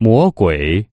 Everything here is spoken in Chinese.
魔鬼